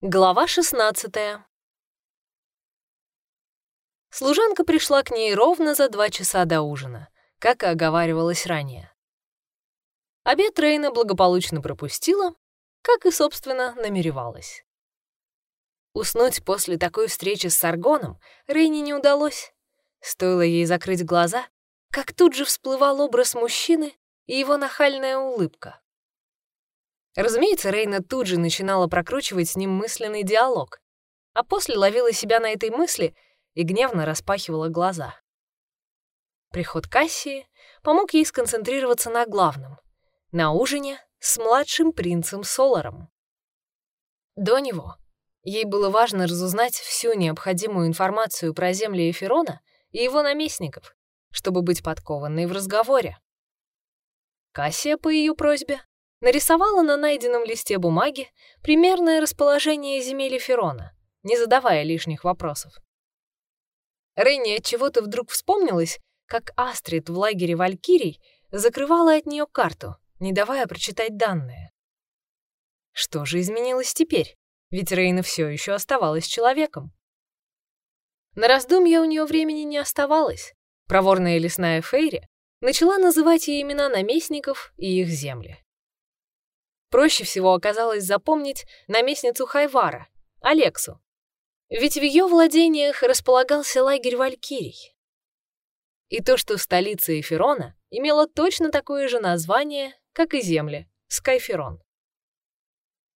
Глава 16 Служанка пришла к ней ровно за два часа до ужина, как и оговаривалось ранее. Обед Рейна благополучно пропустила, как и, собственно, намеревалась. Уснуть после такой встречи с Саргоном Рейне не удалось. Стоило ей закрыть глаза, как тут же всплывал образ мужчины и его нахальная улыбка. Разумеется, Рейна тут же начинала прокручивать с ним мысленный диалог, а после ловила себя на этой мысли и гневно распахивала глаза. Приход Кассии помог ей сконцентрироваться на главном — на ужине с младшим принцем Соларом. До него ей было важно разузнать всю необходимую информацию про земли Эфирона и его наместников, чтобы быть подкованной в разговоре. Кассия, по ее просьбе, нарисовала на найденном листе бумаги примерное расположение земель Ферона, не задавая лишних вопросов. Рейни от чего-то вдруг вспомнилась, как Астрид в лагере Валькирий закрывала от нее карту, не давая прочитать данные. Что же изменилось теперь? Ведь Рейна все еще оставалась человеком. На раздумья у нее времени не оставалось. Проворная лесная Фейри начала называть ей имена наместников и их земли. Проще всего оказалось запомнить наместницу Хайвара, Алексу. Ведь в ее владениях располагался лагерь Валькирий. И то, что столица Эфирона имела точно такое же название, как и земли, Скайферон.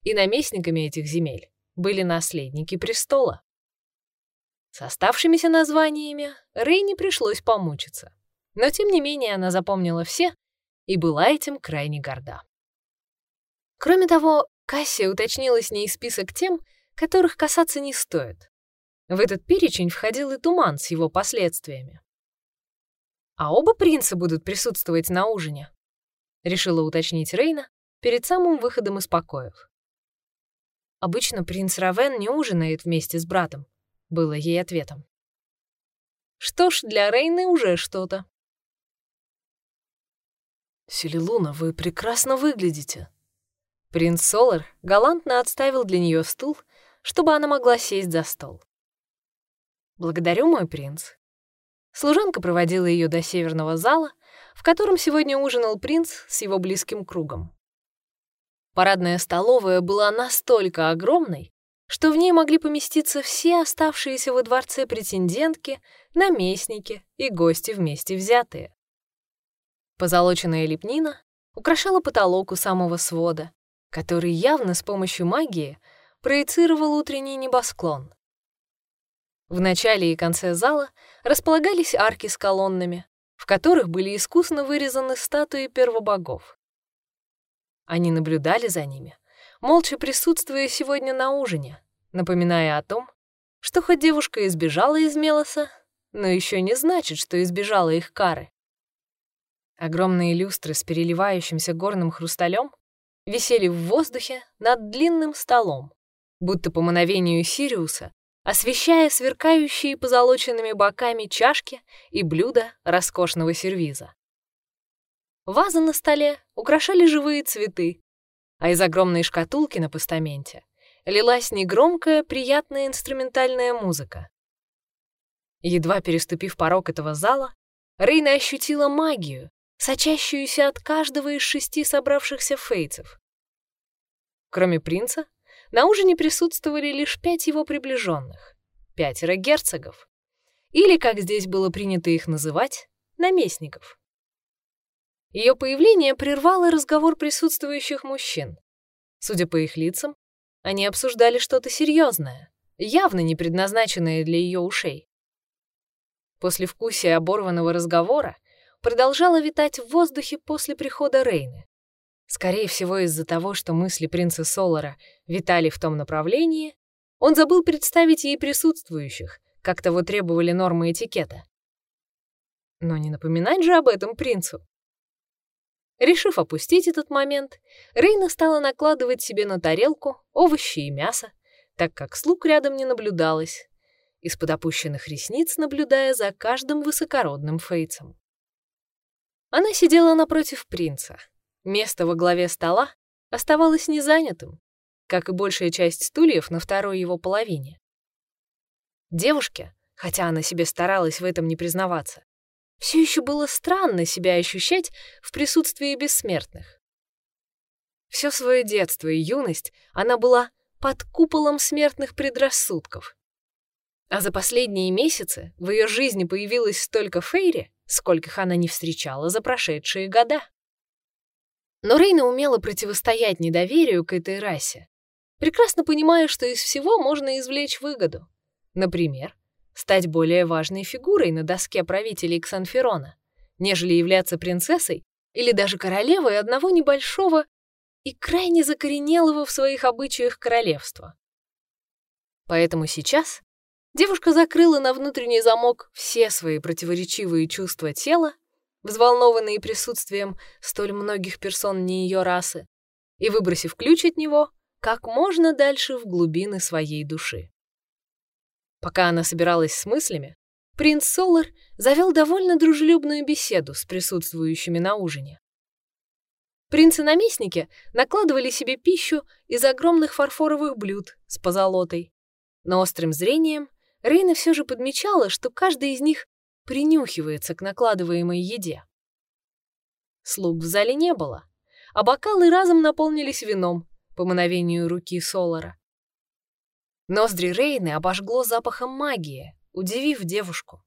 И наместниками этих земель были наследники престола. С оставшимися названиями Рейне пришлось помучиться. Но тем не менее она запомнила все и была этим крайне горда. Кроме того, Кассия уточнила с ней список тем, которых касаться не стоит. В этот перечень входил и туман с его последствиями. «А оба принца будут присутствовать на ужине?» — решила уточнить Рейна перед самым выходом из покоев. «Обычно принц Равен не ужинает вместе с братом», — было ей ответом. Что ж, для Рейны уже что-то. «Селилуна, вы прекрасно выглядите», Принц Солар галантно отставил для нее стул, чтобы она могла сесть за стол. «Благодарю, мой принц». Служанка проводила ее до северного зала, в котором сегодня ужинал принц с его близким кругом. Парадная столовая была настолько огромной, что в ней могли поместиться все оставшиеся во дворце претендентки, наместники и гости вместе взятые. Позолоченная лепнина украшала потолок у самого свода, который явно с помощью магии проецировал утренний небосклон. В начале и конце зала располагались арки с колоннами, в которых были искусно вырезаны статуи первобогов. Они наблюдали за ними, молча присутствуя сегодня на ужине, напоминая о том, что хоть девушка избежала из Мелоса, но еще не значит, что избежала их кары. Огромные люстры с переливающимся горным хрусталем висели в воздухе над длинным столом, будто по мановению Сириуса, освещая сверкающие позолоченными боками чашки и блюда роскошного сервиза. Вазы на столе украшали живые цветы, а из огромной шкатулки на постаменте лилась негромкая, приятная инструментальная музыка. Едва переступив порог этого зала, Рейна ощутила магию, сочащуюся от каждого из шести собравшихся фейцев. Кроме принца, на ужине присутствовали лишь пять его приближенных, пятеро герцогов, или, как здесь было принято их называть, наместников. Ее появление прервало разговор присутствующих мужчин. Судя по их лицам, они обсуждали что-то серьезное, явно не предназначенное для ее ушей. После вкусия оборванного разговора продолжала витать в воздухе после прихода Рейны. Скорее всего, из-за того, что мысли принца Солара витали в том направлении, он забыл представить ей присутствующих, как того требовали нормы этикета. Но не напоминать же об этом принцу. Решив опустить этот момент, Рейна стала накладывать себе на тарелку овощи и мясо, так как слуг рядом не наблюдалось, из-под опущенных ресниц наблюдая за каждым высокородным фейцем. Она сидела напротив принца. Место во главе стола оставалось незанятым. как и большая часть стульев на второй его половине. Девушке, хотя она себе старалась в этом не признаваться, все еще было странно себя ощущать в присутствии бессмертных. Все свое детство и юность она была под куполом смертных предрассудков. А за последние месяцы в ее жизни появилось столько Фейри, скольких она не встречала за прошедшие года. Но Рейна умела противостоять недоверию к этой расе, прекрасно понимая, что из всего можно извлечь выгоду. Например, стать более важной фигурой на доске правителей Ксанферона, нежели являться принцессой или даже королевой одного небольшого и крайне закоренелого в своих обычаях королевства. Поэтому сейчас девушка закрыла на внутренний замок все свои противоречивые чувства тела, взволнованные присутствием столь многих персон не ее расы, и, выбросив ключ от него, как можно дальше в глубины своей души. Пока она собиралась с мыслями, принц Солар завел довольно дружелюбную беседу с присутствующими на ужине. Принцы-наместники накладывали себе пищу из огромных фарфоровых блюд с позолотой, но острым зрением Рейна все же подмечала, что каждый из них принюхивается к накладываемой еде. Слуг в зале не было, а бокалы разом наполнились вином по мановению руки Солара. Ноздри Рейны обожгло запахом магии, удивив девушку.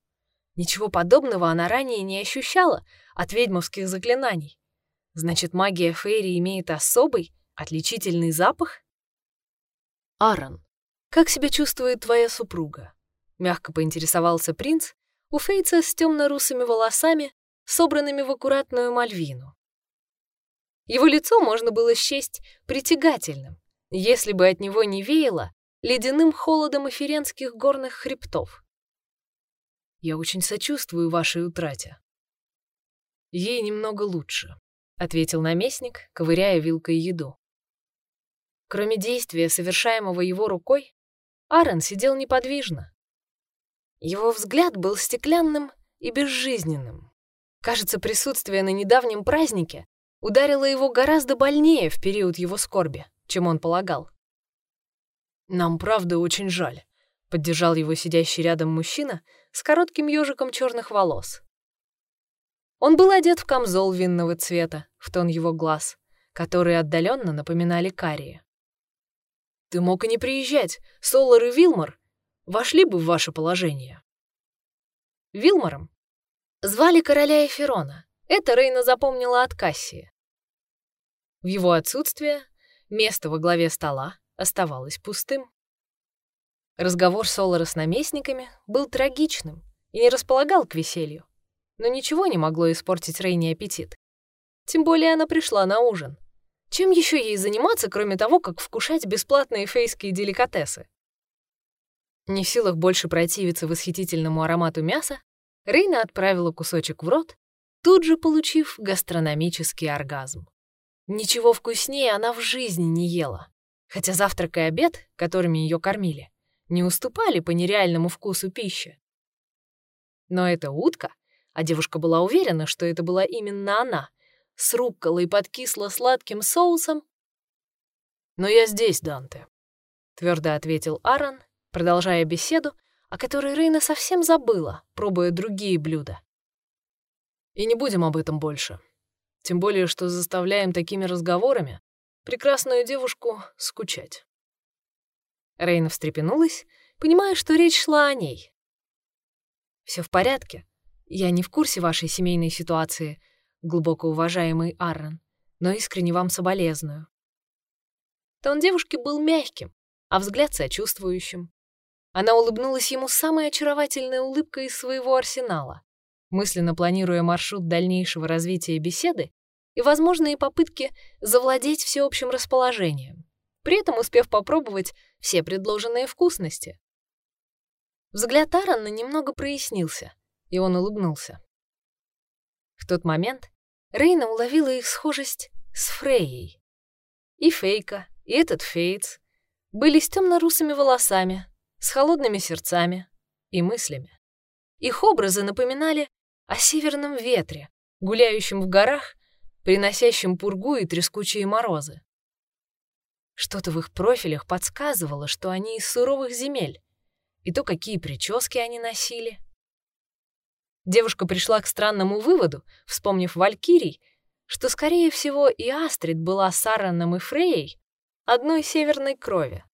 Ничего подобного она ранее не ощущала от ведьмовских заклинаний. Значит, магия Фейри имеет особый, отличительный запах? Аарон, как себя чувствует твоя супруга? Мягко поинтересовался принц у Фейца с темно-русыми волосами, собранными в аккуратную мальвину. Его лицо можно было счесть притягательным, если бы от него не веяло ледяным холодом эфиренских горных хребтов. Я очень сочувствую вашей утрате. Ей немного лучше, ответил наместник, ковыряя вилкой еду. Кроме действия, совершаемого его рукой, Аарон сидел неподвижно. Его взгляд был стеклянным и безжизненным. Кажется, присутствие на недавнем празднике ударило его гораздо больнее в период его скорби, чем он полагал. «Нам правда очень жаль», — поддержал его сидящий рядом мужчина с коротким ежиком черных волос. Он был одет в камзол винного цвета, в тон его глаз, которые отдаленно напоминали карие. «Ты мог и не приезжать, Солар и Вилмор вошли бы в ваше положение». Вилмором звали короля Эфирона. Это Рейна запомнила от Кассии. В его отсутствие место во главе стола оставалось пустым. Разговор Солара с наместниками был трагичным и не располагал к веселью, но ничего не могло испортить Рейни аппетит. Тем более она пришла на ужин. Чем еще ей заниматься, кроме того, как вкушать бесплатные фейские деликатесы? Не в силах больше противиться восхитительному аромату мяса, Рейна отправила кусочек в рот, тут же получив гастрономический оргазм. Ничего вкуснее она в жизни не ела хотя завтрак и обед, которыми ее кормили, не уступали по нереальному вкусу пищи. Но эта утка, а девушка была уверена, что это была именно она, с рукколой под кисло-сладким соусом. «Но я здесь, Данте», — твердо ответил Аарон, продолжая беседу, о которой Рейна совсем забыла, пробуя другие блюда. «И не будем об этом больше. Тем более, что заставляем такими разговорами прекрасную девушку скучать. Рейна встрепенулась, понимая, что речь шла о ней. Все в порядке. Я не в курсе вашей семейной ситуации, глубоко уважаемый Аррон, но искренне вам соболезную. Тон девушки был мягким, а взгляд сочувствующим. Она улыбнулась ему самой очаровательной улыбкой из своего арсенала, мысленно планируя маршрут дальнейшего развития беседы и возможные попытки завладеть всеобщим расположением, при этом успев попробовать все предложенные вкусности. Взгляд Аарона немного прояснился, и он улыбнулся. В тот момент Рейна уловила их схожесть с Фрейей. И Фейка, и этот Фейтс были с темно-русыми волосами, с холодными сердцами и мыслями. Их образы напоминали о северном ветре, гуляющем в горах приносящим пургу и трескучие морозы. Что-то в их профилях подсказывало, что они из суровых земель, и то, какие прически они носили. Девушка пришла к странному выводу, вспомнив Валькирий, что, скорее всего, и Астрид была с Араном и Фрейей одной северной крови.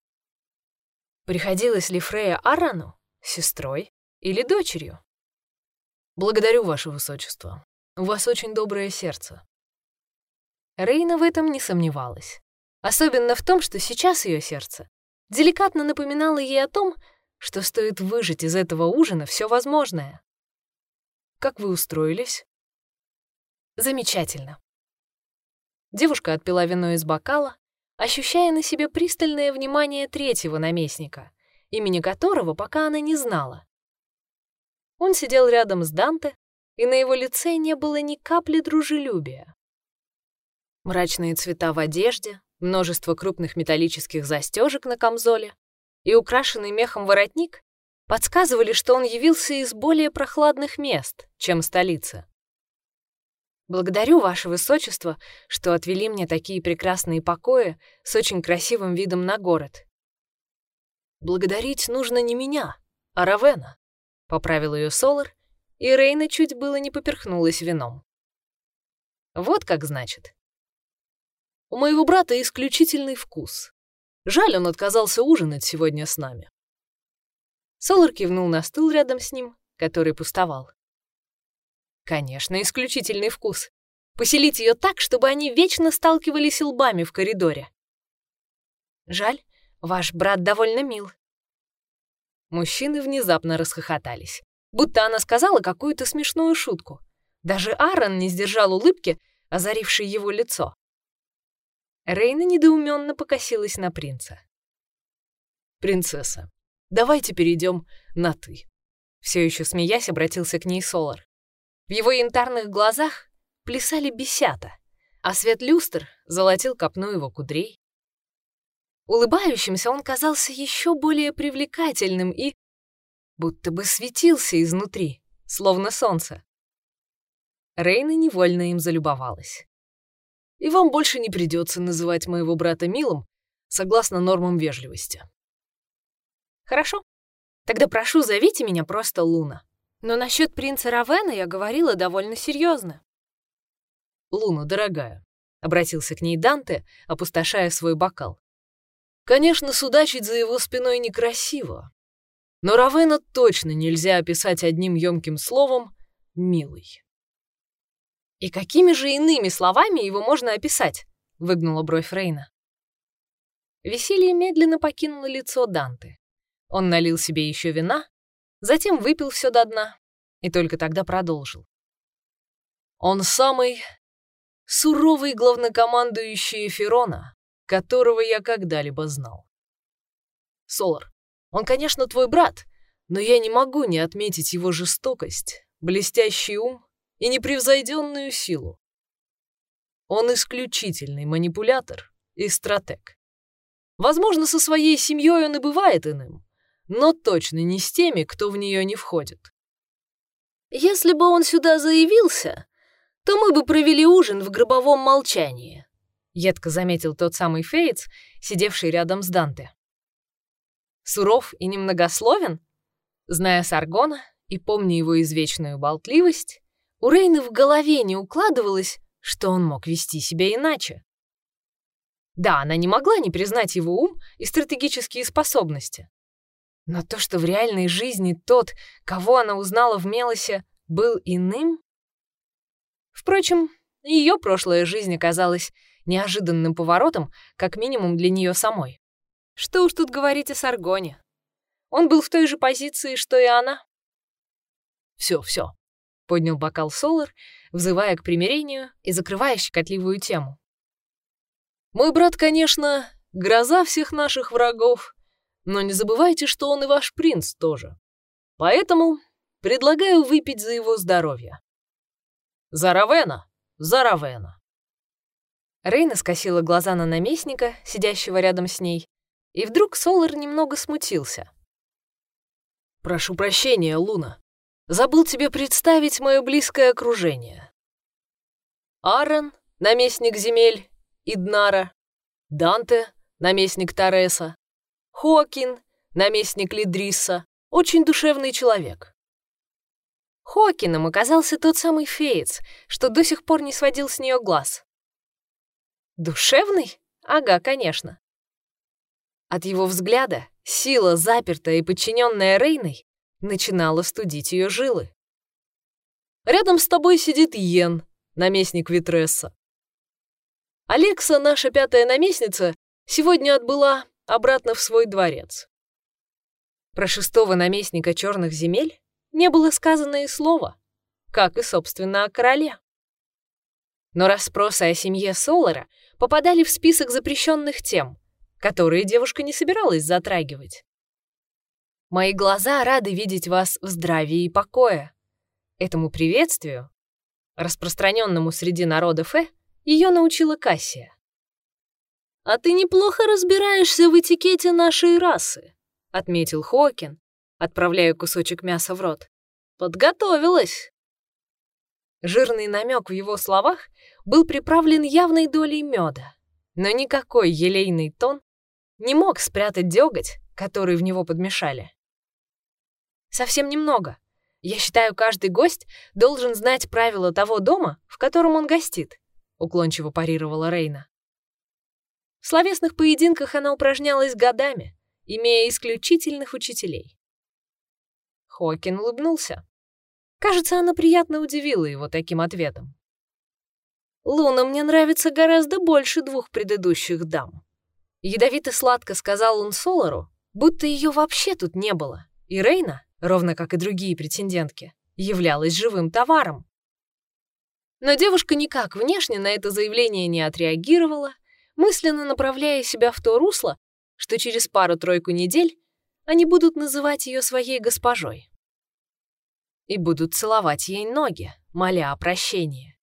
Приходилось ли Фрея Арану сестрой или дочерью? Благодарю, Ваше Высочество. У вас очень доброе сердце. Рейна в этом не сомневалась. Особенно в том, что сейчас ее сердце деликатно напоминало ей о том, что стоит выжить из этого ужина все возможное. Как вы устроились? Замечательно. Девушка отпила вино из бокала, ощущая на себе пристальное внимание третьего наместника, имени которого пока она не знала. Он сидел рядом с Данте, и на его лице не было ни капли дружелюбия. Мрачные цвета в одежде, множество крупных металлических застежек на камзоле и украшенный мехом воротник подсказывали, что он явился из более прохладных мест, чем столица. Благодарю, Ваше Высочество, что отвели мне такие прекрасные покои с очень красивым видом на город. Благодарить нужно не меня, а Равена, — поправил ее Солар, и Рейна чуть было не поперхнулась вином. Вот как значит. У моего брата исключительный вкус. Жаль, он отказался ужинать сегодня с нами. Солар кивнул на стул рядом с ним, который пустовал. Конечно, исключительный вкус. Поселить ее так, чтобы они вечно сталкивались лбами в коридоре. Жаль, ваш брат довольно мил. Мужчины внезапно расхохотались, будто она сказала какую-то смешную шутку. Даже Аарон не сдержал улыбки, озарившей его лицо. Рейна недоуменно покосилась на принца. «Принцесса, давайте перейдем на «ты». Все еще смеясь, обратился к ней Солар. В его янтарных глазах плясали бесята, а свет люстр золотил копну его кудрей. Улыбающимся он казался еще более привлекательным и будто бы светился изнутри, словно солнце. Рейна невольно им залюбовалась. «И вам больше не придется называть моего брата милым, согласно нормам вежливости». «Хорошо. Тогда прошу, зовите меня просто Луна». Но насчет принца Равена я говорила довольно серьезно. «Луна, дорогая», — обратился к ней Данте, опустошая свой бокал. «Конечно, судачить за его спиной некрасиво, но Равена точно нельзя описать одним емким словом «милый». «И какими же иными словами его можно описать?» — выгнула бровь Рейна. Веселье медленно покинуло лицо Данте. Он налил себе еще вина, затем выпил все до дна и только тогда продолжил. Он самый суровый главнокомандующий Эфирона, которого я когда-либо знал. Солар, он, конечно, твой брат, но я не могу не отметить его жестокость, блестящий ум и непревзойденную силу. Он исключительный манипулятор и стратег. Возможно, со своей семьей он и бывает иным, но точно не с теми, кто в нее не входит. Если бы он сюда заявился, то мы бы провели ужин в гробовом молчании», — едко заметил тот самый Фейтс, сидевший рядом с Данте. Суров и немногословен? Зная Саргона и помня его извечную болтливость, у Рейны в голове не укладывалось, что он мог вести себя иначе. Да, она не могла не признать его ум и стратегические способности. Но то, что в реальной жизни тот, кого она узнала в Мелосе, был иным... Впрочем, ее прошлая жизнь оказалась неожиданным поворотом, как минимум для нее самой. Что уж тут говорить о Саргоне. Он был в той же позиции, что и она. Все, все, поднял бокал Солар, взывая к примирению и закрывая щекотливую тему. Мой брат, конечно, гроза всех наших врагов, но не забывайте, что он и ваш принц тоже. Поэтому предлагаю выпить за его здоровье. За Равена! За Равена!» Рейна скосила глаза на наместника, сидящего рядом с ней, и вдруг Солар немного смутился. «Прошу прощения, Луна. Забыл тебе представить мое близкое окружение. Аарон, наместник земель, Иднара, Данте, наместник Тареса. Хокин, наместник Лидриса, очень душевный человек. Хокином оказался тот самый феец, что до сих пор не сводил с нее глаз. Душевный? Ага, конечно. От его взгляда сила, запертая и подчиненная Рейной, начинала студить ее жилы. Рядом с тобой сидит Йен, наместник Витресса. Алекса, наша пятая наместница, сегодня отбыла обратно в свой дворец. Про шестого наместника черных земель не было сказано и слова, как и, собственно, о короле. Но расспросы о семье Солара попадали в список запрещенных тем, которые девушка не собиралась затрагивать. Мои глаза рады видеть вас в здравии и покое. Этому приветствию, распространенному среди народа Фе, ее научила Кассия. «А ты неплохо разбираешься в этикете нашей расы», — отметил Хокин, отправляя кусочек мяса в рот. «Подготовилась». Жирный намек в его словах был приправлен явной долей меда, но никакой елейный тон не мог спрятать деготь, который в него подмешали. Совсем немного. Я считаю, каждый гость должен знать правила того дома, в котором он гостит, уклончиво парировала Рейна. В словесных поединках она упражнялась годами, имея исключительных учителей. Хокин улыбнулся. Кажется, она приятно удивила его таким ответом. «Луна мне нравится гораздо больше двух предыдущих дам». Ядовито-сладко сказал он Солару, будто ее вообще тут не было, и Рейна, ровно как и другие претендентки, являлась живым товаром. Но девушка никак внешне на это заявление не отреагировала, мысленно направляя себя в то русло, что через пару-тройку недель они будут называть ее своей госпожой и будут целовать ей ноги, моля о прощении.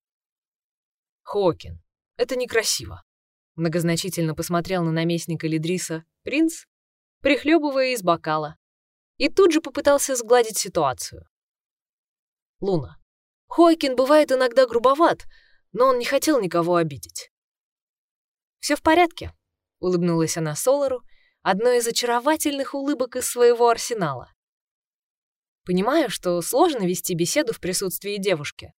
Хокин, это некрасиво. Многозначительно посмотрел на наместника Лидриса принц, прихлебывая из бокала, и тут же попытался сгладить ситуацию. Луна, Хойкин бывает иногда грубоват, но он не хотел никого обидеть. Все в порядке», — улыбнулась она Солару, одной из очаровательных улыбок из своего арсенала. «Понимаю, что сложно вести беседу в присутствии девушки».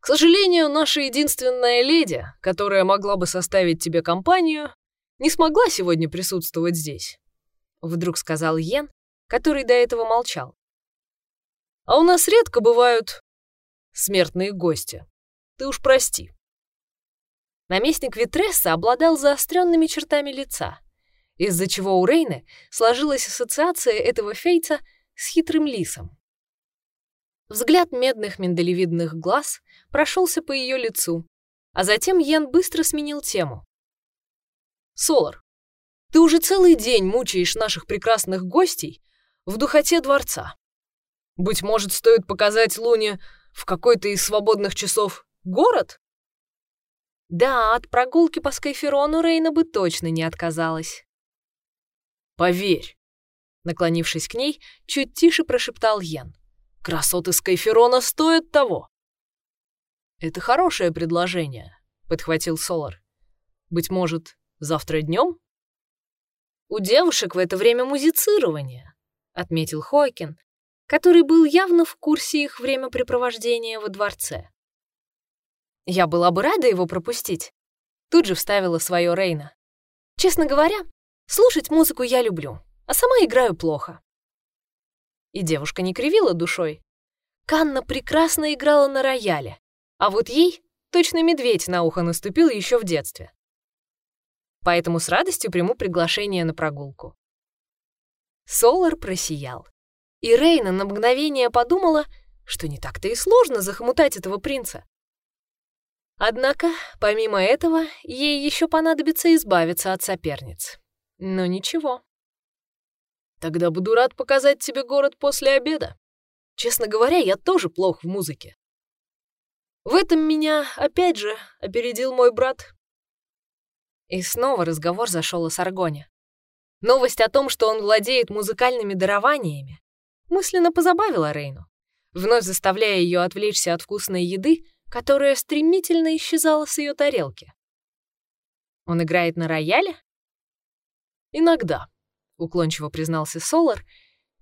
«К сожалению, наша единственная леди, которая могла бы составить тебе компанию, не смогла сегодня присутствовать здесь», — вдруг сказал Йен, который до этого молчал. «А у нас редко бывают смертные гости. Ты уж прости». Наместник Витресса обладал заостренными чертами лица, из-за чего у Рейны сложилась ассоциация этого фейца с хитрым лисом. Взгляд медных миндалевидных глаз прошелся по ее лицу, а затем Йен быстро сменил тему. «Солар, ты уже целый день мучаешь наших прекрасных гостей в духоте дворца. Быть может, стоит показать Луне в какой-то из свободных часов город?» Да, от прогулки по Скайферону Рейна бы точно не отказалась. «Поверь», — наклонившись к ней, чуть тише прошептал Йен. «Красоты Скайферона стоят того». «Это хорошее предложение», — подхватил Солар. «Быть может, завтра днем?» «У девушек в это время музицирование», — отметил Хойкин, который был явно в курсе их времяпрепровождения во дворце. Я была бы рада его пропустить. Тут же вставила свое Рейна. Честно говоря, слушать музыку я люблю, а сама играю плохо. И девушка не кривила душой. Канна прекрасно играла на рояле, а вот ей точно медведь на ухо наступил еще в детстве. Поэтому с радостью приму приглашение на прогулку. Солар просиял. И Рейна на мгновение подумала, что не так-то и сложно захомутать этого принца. Однако, помимо этого, ей еще понадобится избавиться от соперниц. Но ничего. Тогда буду рад показать тебе город после обеда. Честно говоря, я тоже плох в музыке. В этом меня, опять же, опередил мой брат. И снова разговор зашел о Саргоне. Новость о том, что он владеет музыкальными дарованиями, мысленно позабавила Рейну, вновь заставляя ее отвлечься от вкусной еды которая стремительно исчезала с ее тарелки. Он играет на рояле? «Иногда», — уклончиво признался Солар,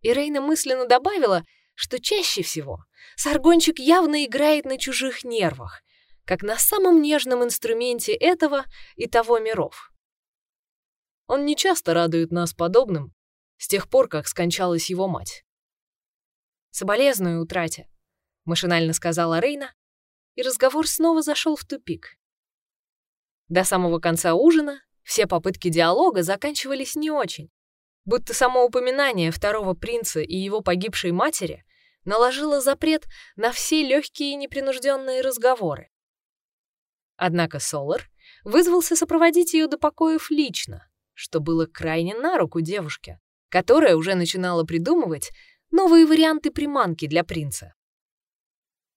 и Рейна мысленно добавила, что чаще всего Саргончик явно играет на чужих нервах, как на самом нежном инструменте этого и того миров. Он нечасто радует нас подобным с тех пор, как скончалась его мать. «Соболезную утрате», — машинально сказала Рейна, и разговор снова зашел в тупик. До самого конца ужина все попытки диалога заканчивались не очень, будто само упоминание второго принца и его погибшей матери наложило запрет на все легкие и непринужденные разговоры. Однако Солар вызвался сопроводить ее до покоев лично, что было крайне на руку девушке, которая уже начинала придумывать новые варианты приманки для принца.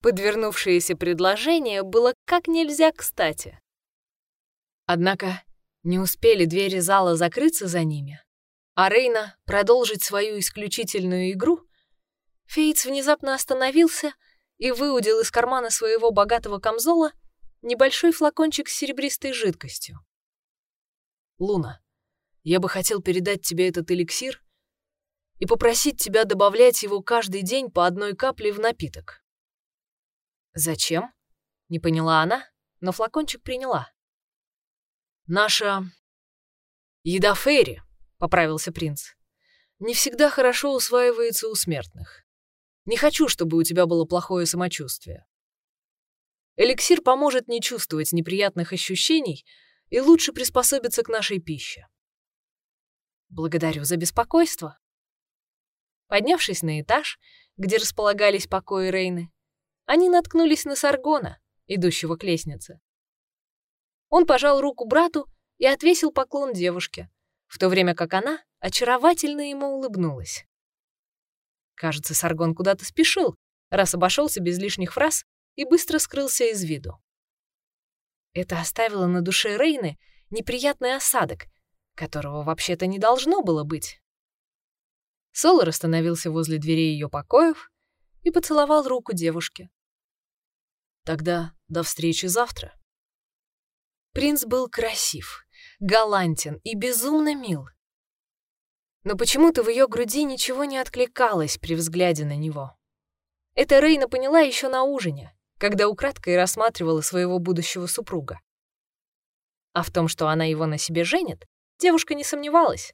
Подвернувшееся предложение было как нельзя кстати. Однако не успели двери зала закрыться за ними, а Рейна продолжить свою исключительную игру, Фейтс внезапно остановился и выудил из кармана своего богатого камзола небольшой флакончик с серебристой жидкостью. «Луна, я бы хотел передать тебе этот эликсир и попросить тебя добавлять его каждый день по одной капле в напиток». «Зачем?» — не поняла она, но флакончик приняла. «Наша еда Фейри», — поправился принц, — «не всегда хорошо усваивается у смертных. Не хочу, чтобы у тебя было плохое самочувствие. Эликсир поможет не чувствовать неприятных ощущений и лучше приспособиться к нашей пище. Благодарю за беспокойство. Поднявшись на этаж, где располагались покои Рейны, они наткнулись на Саргона, идущего к лестнице. Он пожал руку брату и отвесил поклон девушке, в то время как она очаровательно ему улыбнулась. Кажется, Саргон куда-то спешил, раз обошелся без лишних фраз и быстро скрылся из виду. Это оставило на душе Рейны неприятный осадок, которого вообще-то не должно было быть. Солар остановился возле дверей ее покоев и поцеловал руку девушки. «Тогда до встречи завтра». Принц был красив, галантен и безумно мил. Но почему-то в ее груди ничего не откликалось при взгляде на него. Это Рейна поняла еще на ужине, когда украдкой рассматривала своего будущего супруга. А в том, что она его на себе женит, девушка не сомневалась.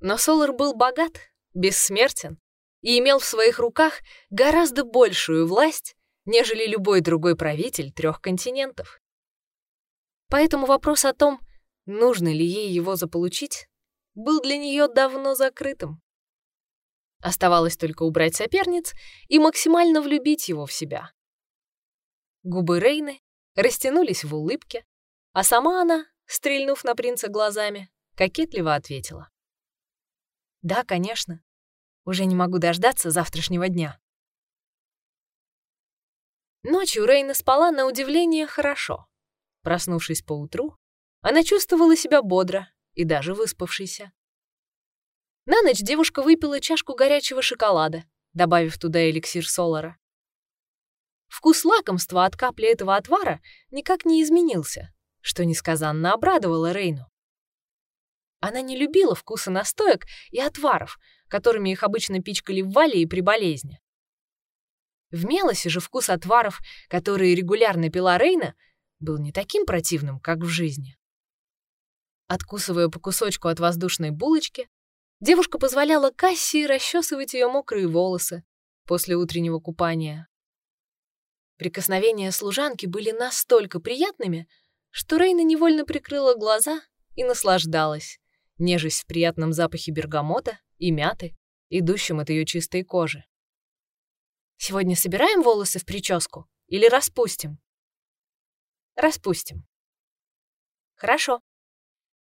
Но Солар был богат, бессмертен и имел в своих руках гораздо большую власть, нежели любой другой правитель трех континентов. Поэтому вопрос о том, нужно ли ей его заполучить, был для нее давно закрытым. Оставалось только убрать соперниц и максимально влюбить его в себя. Губы Рейны растянулись в улыбке, а сама она, стрельнув на принца глазами, кокетливо ответила. «Да, конечно. Уже не могу дождаться завтрашнего дня». Ночью Рейна спала на удивление хорошо. Проснувшись поутру, она чувствовала себя бодро и даже выспавшейся. На ночь девушка выпила чашку горячего шоколада, добавив туда эликсир Солара. Вкус лакомства от капли этого отвара никак не изменился, что несказанно обрадовало Рейну. Она не любила вкуса настоек и отваров, которыми их обычно пичкали в вале и при болезни. В Мелосе же вкус отваров, которые регулярно пила Рейна, был не таким противным, как в жизни. Откусывая по кусочку от воздушной булочки, девушка позволяла Кассии расчесывать ее мокрые волосы после утреннего купания. Прикосновения служанки были настолько приятными, что Рейна невольно прикрыла глаза и наслаждалась, нежесть в приятном запахе бергамота и мяты, идущем от ее чистой кожи. «Сегодня собираем волосы в прическу или распустим?» «Распустим». «Хорошо»,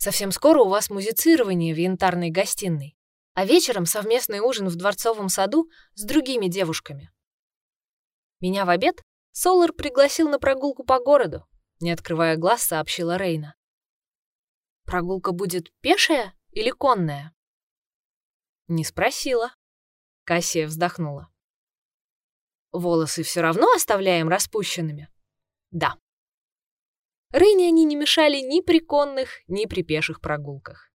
Совсем скоро у вас музицирование в янтарной гостиной, а вечером совместный ужин в дворцовом саду с другими девушками. Меня в обед Солар пригласил на прогулку по городу, не открывая глаз, сообщила Рейна. Прогулка будет пешая или конная? Не спросила. Кассия вздохнула. Волосы все равно оставляем распущенными? Да. Рейне они не мешали ни при конных, ни при пеших прогулках.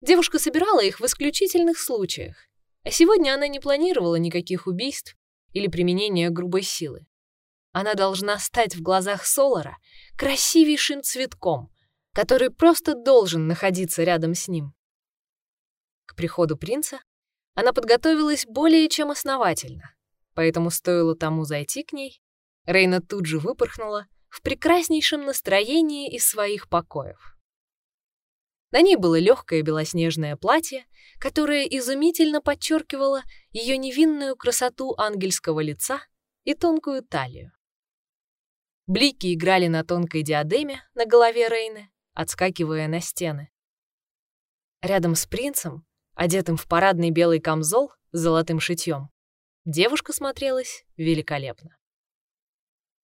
Девушка собирала их в исключительных случаях, а сегодня она не планировала никаких убийств или применения грубой силы. Она должна стать в глазах Солара красивейшим цветком, который просто должен находиться рядом с ним. К приходу принца она подготовилась более чем основательно, поэтому стоило тому зайти к ней, Рейна тут же выпорхнула в прекраснейшем настроении из своих покоев. На ней было легкое белоснежное платье, которое изумительно подчеркивало ее невинную красоту ангельского лица и тонкую талию. Блики играли на тонкой диадеме на голове Рейны, отскакивая на стены. Рядом с принцем, одетым в парадный белый камзол с золотым шитьем, девушка смотрелась великолепно.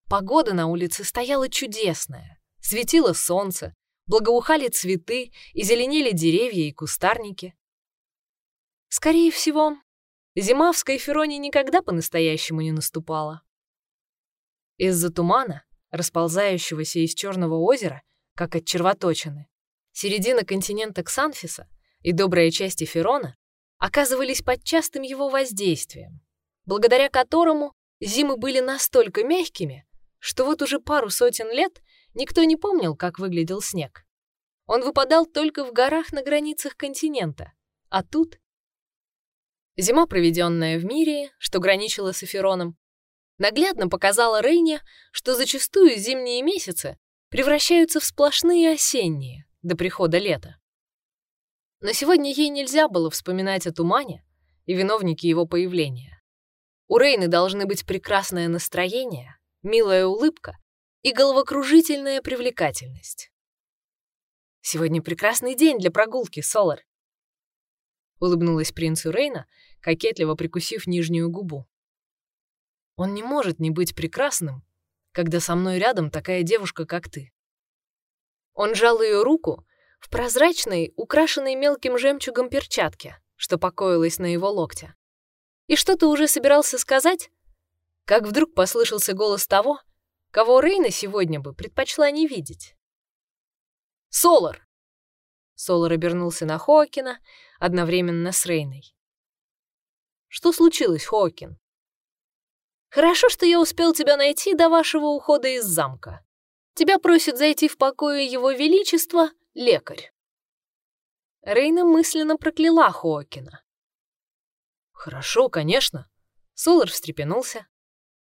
Погода на улице стояла чудесная. Светило солнце, благоухали цветы и зеленели деревья и кустарники. Скорее всего, зима в Скайфероне никогда по-настоящему не наступала. Из-за тумана, расползающегося из Черного озера, как от червоточины, середина континента Ксанфиса и добрая часть Эферона оказывались под частым его воздействием, благодаря которому зимы были настолько мягкими, что вот уже пару сотен лет никто не помнил, как выглядел снег. Он выпадал только в горах на границах континента, а тут... Зима, проведенная в мире, что граничила с Эфироном, наглядно показала Рейне, что зачастую зимние месяцы превращаются в сплошные осенние до прихода лета. Но сегодня ей нельзя было вспоминать о тумане и виновнике его появления. У Рейны должны быть прекрасное настроение, милая улыбка и головокружительная привлекательность. «Сегодня прекрасный день для прогулки, Солар», — улыбнулась принцу Рейна, кокетливо прикусив нижнюю губу. «Он не может не быть прекрасным, когда со мной рядом такая девушка, как ты». Он жал ее руку в прозрачной, украшенной мелким жемчугом перчатке, что покоилась на его локте. И что-то уже собирался сказать, как вдруг послышался голос того, кого Рейна сегодня бы предпочла не видеть. «Солар!» Солар обернулся на Хоакина одновременно с Рейной. «Что случилось, Хоакин?» «Хорошо, что я успел тебя найти до вашего ухода из замка. Тебя просит зайти в покое его величества лекарь». Рейна мысленно прокляла Хоакина. «Хорошо, конечно». Солар встрепенулся,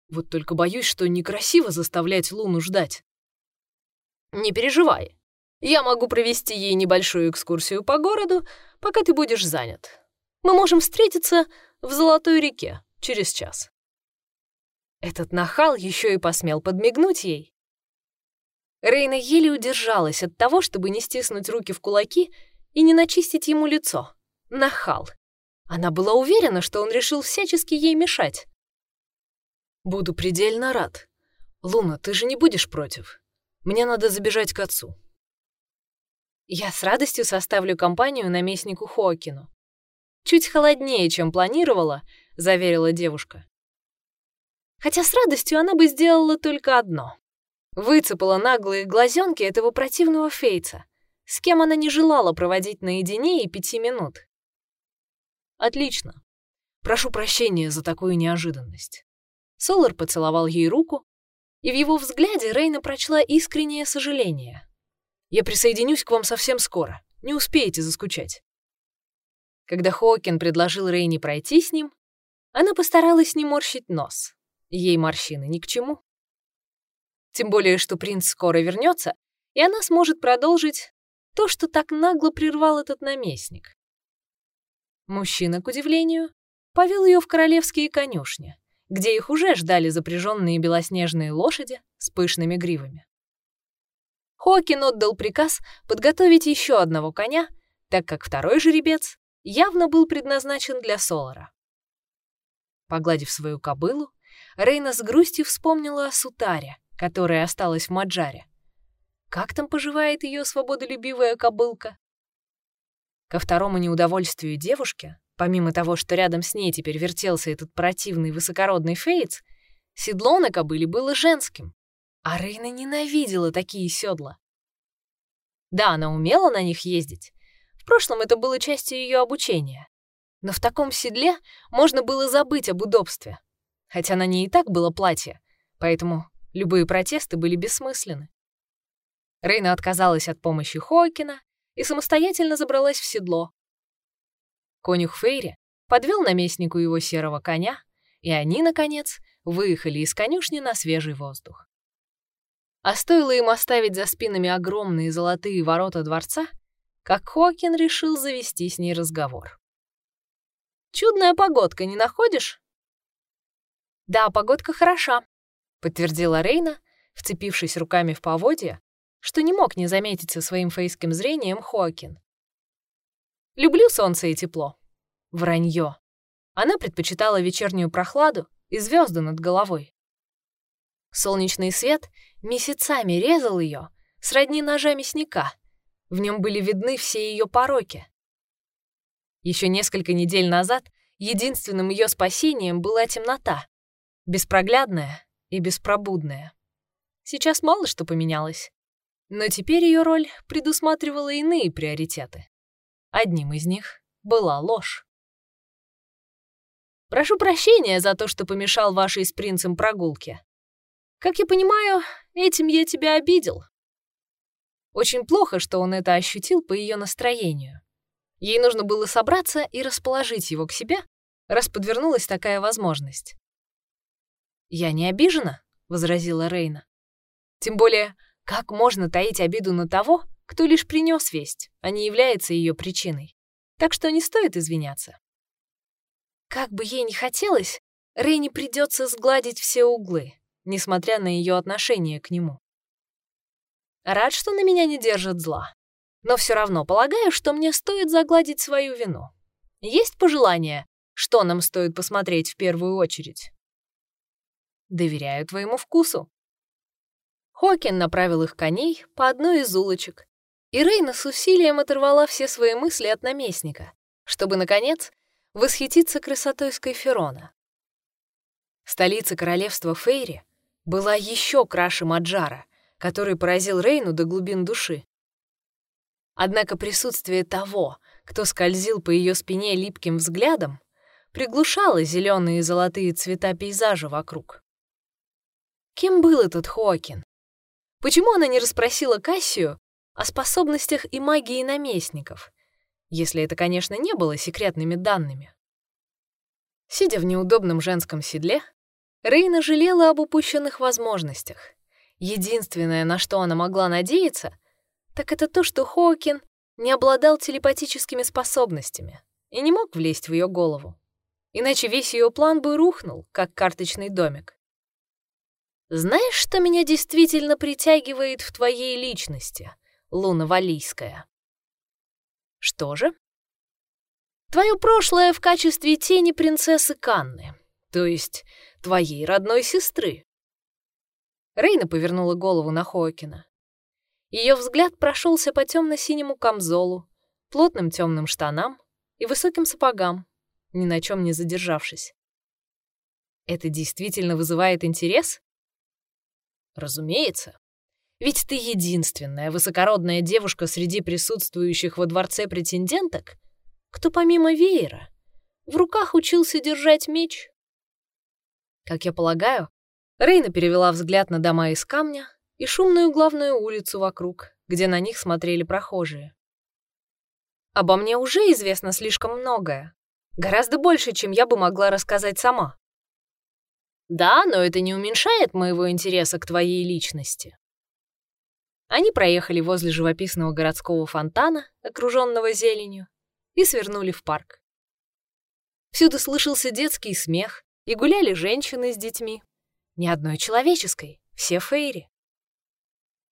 вот только боюсь, что некрасиво заставлять Луну ждать. Не переживай. Я могу провести ей небольшую экскурсию по городу, пока ты будешь занят. Мы можем встретиться в Золотой реке через час. Этот нахал еще и посмел подмигнуть ей. Рейна еле удержалась от того, чтобы не стиснуть руки в кулаки и не начистить ему лицо. Нахал. Она была уверена, что он решил всячески ей мешать. «Буду предельно рад. Луна, ты же не будешь против? Мне надо забежать к отцу». «Я с радостью составлю компанию наместнику Хоакину. Чуть холоднее, чем планировала», — заверила девушка. Хотя с радостью она бы сделала только одно. Выцепала наглые глазенки этого противного фейца, с кем она не желала проводить наедине и пяти минут. «Отлично. Прошу прощения за такую неожиданность. Солар поцеловал ей руку, и в его взгляде Рейна прочла искреннее сожаление. «Я присоединюсь к вам совсем скоро. Не успеете заскучать». Когда Хокин предложил Рейне пройти с ним, она постаралась не морщить нос. Ей морщины ни к чему. Тем более, что принц скоро вернется, и она сможет продолжить то, что так нагло прервал этот наместник. Мужчина, к удивлению, повел ее в королевские конюшни где их уже ждали запряженные белоснежные лошади с пышными гривами. Хокин отдал приказ подготовить еще одного коня, так как второй жеребец явно был предназначен для Солара. Погладив свою кобылу, Рейна с грустью вспомнила о Сутаре, которая осталась в Маджаре. Как там поживает ее свободолюбивая кобылка? Ко второму неудовольствию девушки Помимо того, что рядом с ней теперь вертелся этот противный высокородный фейц, седло на кобыле было женским, а Рейна ненавидела такие седла. Да, она умела на них ездить, В прошлом это было частью ее обучения. Но в таком седле можно было забыть об удобстве. Хотя на ней и так было платье, поэтому любые протесты были бессмысленны. Рейна отказалась от помощи Хоакина и самостоятельно забралась в седло. Конюх Фейри подвел наместнику его серого коня, и они, наконец, выехали из конюшни на свежий воздух. А стоило им оставить за спинами огромные золотые ворота дворца, как Хоакин решил завести с ней разговор. «Чудная погодка, не находишь?» «Да, погодка хороша», — подтвердила Рейна, вцепившись руками в поводья, что не мог не заметить со своим фейским зрением Хоакин. «Люблю солнце и тепло». Вранье. Она предпочитала вечернюю прохладу и звезды над головой. Солнечный свет месяцами резал ее, сродни ножа мясника. В нем были видны все ее пороки. Еще несколько недель назад единственным ее спасением была темнота, беспроглядная и беспробудная. Сейчас мало что поменялось, но теперь ее роль предусматривала иные приоритеты. Одним из них была ложь. «Прошу прощения за то, что помешал вашей с принцем прогулке. Как я понимаю, этим я тебя обидел. Очень плохо, что он это ощутил по ее настроению. Ей нужно было собраться и расположить его к себе, раз подвернулась такая возможность. «Я не обижена», — возразила Рейна. «Тем более, как можно таить обиду на того, кто лишь принес весть, а не является ее причиной? Так что не стоит извиняться». Как бы ей ни хотелось, Рейне придется сгладить все углы, несмотря на ее отношение к нему. Рад, что на меня не держит зла. Но все равно полагаю, что мне стоит загладить свою вину. Есть пожелание, что нам стоит посмотреть в первую очередь? Доверяю твоему вкусу. Хокин направил их коней по одной из улочек, и Рейна с усилием оторвала все свои мысли от наместника, чтобы, наконец, восхититься красотой Скайферона. Столица королевства Фейри была еще краше Маджара, который поразил Рейну до глубин души. Однако присутствие того, кто скользил по ее спине липким взглядом, приглушало зеленые и золотые цвета пейзажа вокруг. Кем был этот Хоакин? Почему она не расспросила Кассию о способностях и магии наместников, если это, конечно, не было секретными данными? Сидя в неудобном женском седле, Рейна жалела об упущенных возможностях. Единственное, на что она могла надеяться, так это то, что Хоакин не обладал телепатическими способностями и не мог влезть в ее голову. Иначе весь ее план бы рухнул, как карточный домик. «Знаешь, что меня действительно притягивает в твоей личности, Луна Валийская?» «Что же?» «Твое прошлое в качестве тени принцессы Канны, то есть твоей родной сестры». Рейна повернула голову на Хоакина. Ее взгляд прошелся по темно-синему камзолу, плотным темным штанам и высоким сапогам, ни на чем не задержавшись. Это действительно вызывает интерес? Разумеется. Ведь ты единственная высокородная девушка среди присутствующих во дворце претенденток, кто помимо веера в руках учился держать меч. Как я полагаю, Рейна перевела взгляд на дома из камня и шумную главную улицу вокруг, где на них смотрели прохожие. Обо мне уже известно слишком многое, гораздо больше, чем я бы могла рассказать сама. Да, но это не уменьшает моего интереса к твоей личности. Они проехали возле живописного городского фонтана, окруженного зеленью, и свернули в парк. Всюду слышался детский смех, и гуляли женщины с детьми. Ни одной человеческой, все фейри.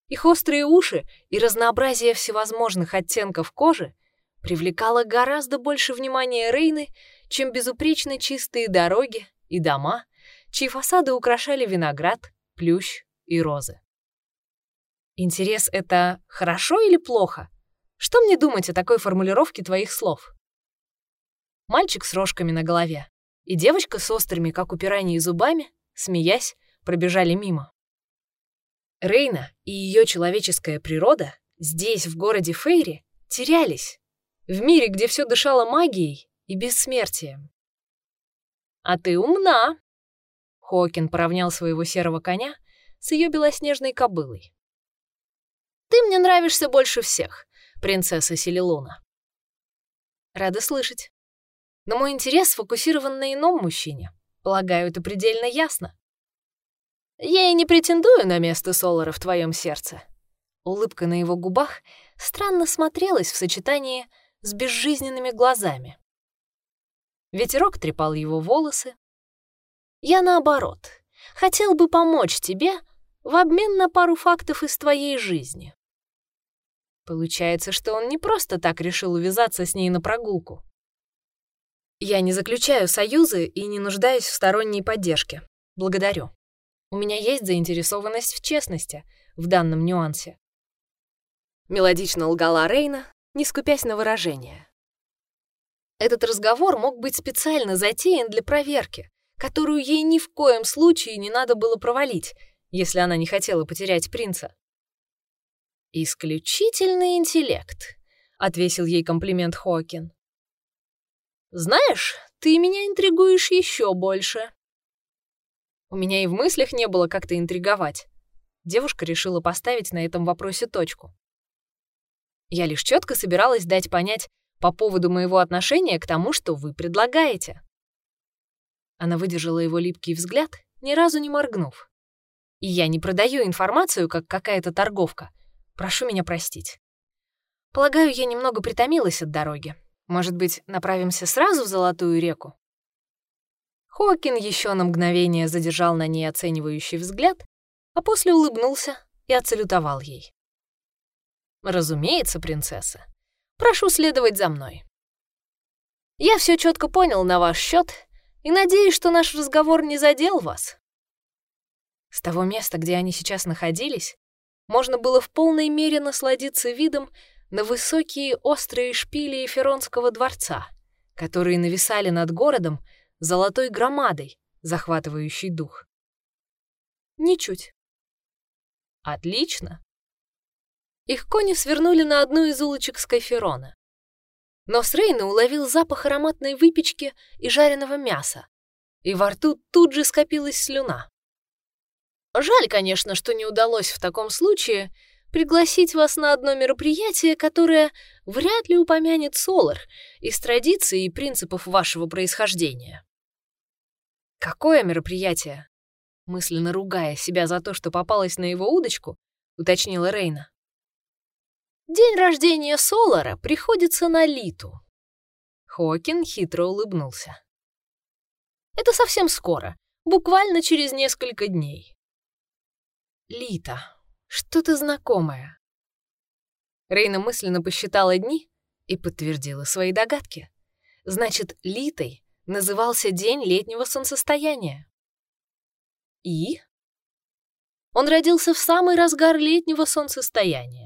Их острые уши и разнообразие всевозможных оттенков кожи привлекало гораздо больше внимания Рейны, чем безупречно чистые дороги и дома, чьи фасады украшали виноград, плющ и розы. Интерес — это хорошо или плохо? Что мне думать о такой формулировке твоих слов? Мальчик с рожками на голове и девочка с острыми, как у пираньи, зубами, смеясь, пробежали мимо. Рейна и ее человеческая природа здесь, в городе Фейри, терялись. в мире, где все дышало магией и бессмертием. «А ты умна!» Хокин поравнял своего серого коня с ее белоснежной кобылой. «Ты мне нравишься больше всех, принцесса Селилуна». «Рада слышать. Но мой интерес сфокусирован на ином мужчине. Полагаю, это предельно ясно». «Я и не претендую на место Солара в твоем сердце». Улыбка на его губах странно смотрелась в сочетании с безжизненными глазами. Ветерок трепал его волосы. «Я наоборот, хотел бы помочь тебе в обмен на пару фактов из твоей жизни». Получается, что он не просто так решил увязаться с ней на прогулку. Я не заключаю союзы и не нуждаюсь в сторонней поддержке. Благодарю. У меня есть заинтересованность в честности в данном нюансе. Мелодично лгала Рейна, не скупясь на выражение. Этот разговор мог быть специально затеян для проверки, которую ей ни в коем случае не надо было провалить, если она не хотела потерять принца. «Исключительный интеллект», — отвесил ей комплимент Хокин. «Знаешь, ты меня интригуешь еще больше». У меня и в мыслях не было как-то интриговать. Девушка решила поставить на этом вопросе точку. Я лишь четко собиралась дать понять по поводу моего отношения к тому, что вы предлагаете. Она выдержала его липкий взгляд, ни разу не моргнув. И я не продаю информацию, как какая-то торговка. Прошу меня простить. Полагаю, я немного притомилась от дороги. Может быть, направимся сразу в Золотую реку? Хокин еще на мгновение задержал на ней оценивающий взгляд, а после улыбнулся и отсалютовал ей. «Разумеется, принцесса. Прошу следовать за мной. Я все четко понял на ваш счет и надеюсь, что наш разговор не задел вас». С того места, где они сейчас находились, можно было в полной мере насладиться видом на высокие острые шпили Эферонского дворца, которые нависали над городом золотой громадой, захватывающей дух. Ничуть. Отлично. Их кони свернули на одну из улочек Скайферона. Но Срейна уловил запах ароматной выпечки и жареного мяса, и во рту тут же скопилась слюна. Жаль, конечно, что не удалось в таком случае пригласить вас на одно мероприятие, которое вряд ли упомянет Солар из традиций и принципов вашего происхождения. Какое мероприятие? Мысленно ругая себя за то, что попалась на его удочку, уточнила Рейна. День рождения Солара приходится на Литу. Хокин хитро улыбнулся. Это совсем скоро, буквально через несколько дней. Лита, что-то знакомое. Рейна мысленно посчитала дни и подтвердила свои догадки. Значит, Литой назывался День летнего солнцестояния. И? Он родился в самый разгар летнего солнцестояния.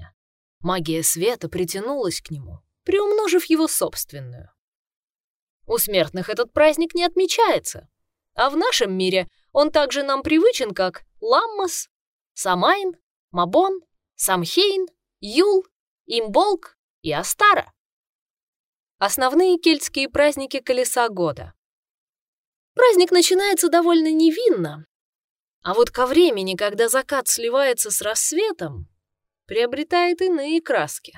Магия света притянулась к нему, приумножив его собственную. У смертных этот праздник не отмечается, а в нашем мире он также нам привычен, как Ламмас, Самайн, Мабон, Самхейн, Юл, Имболк и Астара. Основные кельтские праздники Колеса года. Праздник начинается довольно невинно, а вот ко времени, когда закат сливается с рассветом, приобретает иные краски,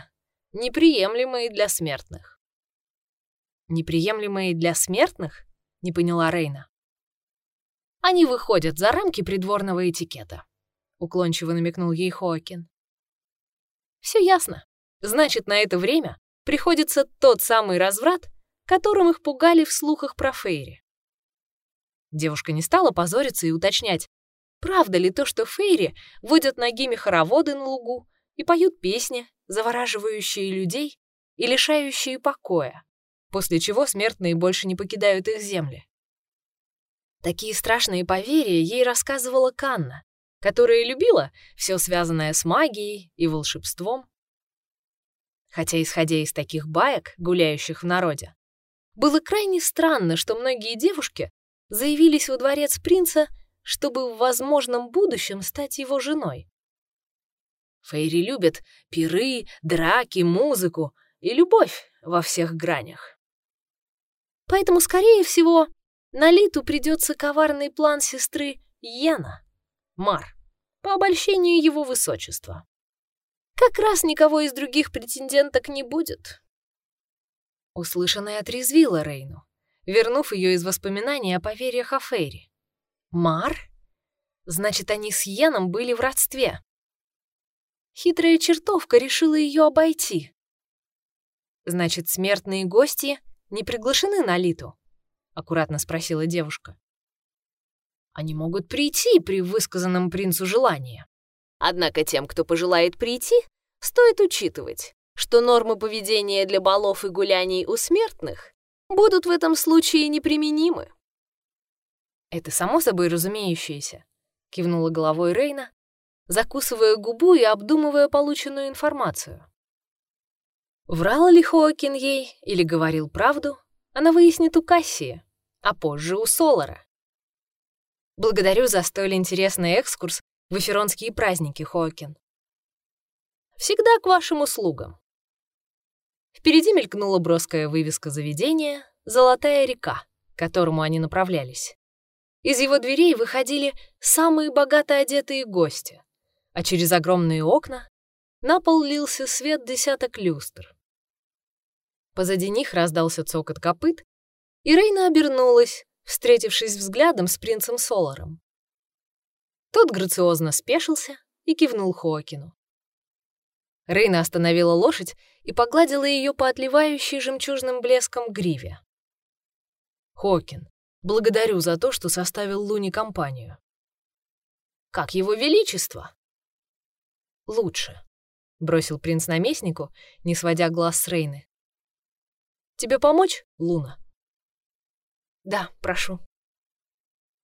неприемлемые для смертных. Неприемлемые для смертных? Не поняла Рейна. Они выходят за рамки придворного этикета, уклончиво намекнул ей Хоакин. Все ясно. Значит, на это время приходится тот самый разврат, которым их пугали в слухах про Фейри. Девушка не стала позориться и уточнять, правда ли то, что Фейри водят ногими хороводы на лугу и поют песни, завораживающие людей и лишающие покоя, после чего смертные больше не покидают их земли. Такие страшные поверья ей рассказывала Канна, которая любила все связанное с магией и волшебством. Хотя, исходя из таких баек, гуляющих в народе, было крайне странно, что многие девушки заявились во дворец принца, чтобы в возможном будущем стать его женой. Фейри любят пиры, драки, музыку и любовь во всех гранях. Поэтому, скорее всего, на Литу придется коварный план сестры Йена, Мар, по обольщению его высочества. Как раз никого из других претенденток не будет. Услышанное отрезвило Рейну, вернув ее из воспоминаний о поверьях о Фейре. Мар? Значит, они с Йеном были в родстве. Хитрая чертовка решила ее обойти. Значит, смертные гости не приглашены на Литу? Аккуратно спросила девушка. Они могут прийти при высказанном принцу желании. Однако тем, кто пожелает прийти, стоит учитывать, что нормы поведения для балов и гуляний у смертных будут в этом случае неприменимы. «Это само собой разумеющееся», — кивнула головой Рейна, закусывая губу и обдумывая полученную информацию. Врал ли Хоакин ей или говорил правду, она выяснит у Кассии, а позже у Солара. Благодарю за столь интересный экскурс в эфиронские праздники, Хоакин. Всегда к вашим услугам. Впереди мелькнула броская вывеска заведения «Золотая река», к которому они направлялись. Из его дверей выходили самые богато одетые гости, а через огромные окна на пол лился свет десяток люстр. Позади них раздался цокот копыт, и Рейна обернулась, встретившись взглядом с принцем Соларом. Тот грациозно спешился и кивнул Хоакину. Рейна остановила лошадь и погладила ее по отливающей жемчужным блеском гриве. «Хокин, благодарю за то, что составил Луни компанию». «Как его величество?» «Лучше», — бросил принц наместнику, не сводя глаз с Рейны. «Тебе помочь, Луна?» «Да, прошу».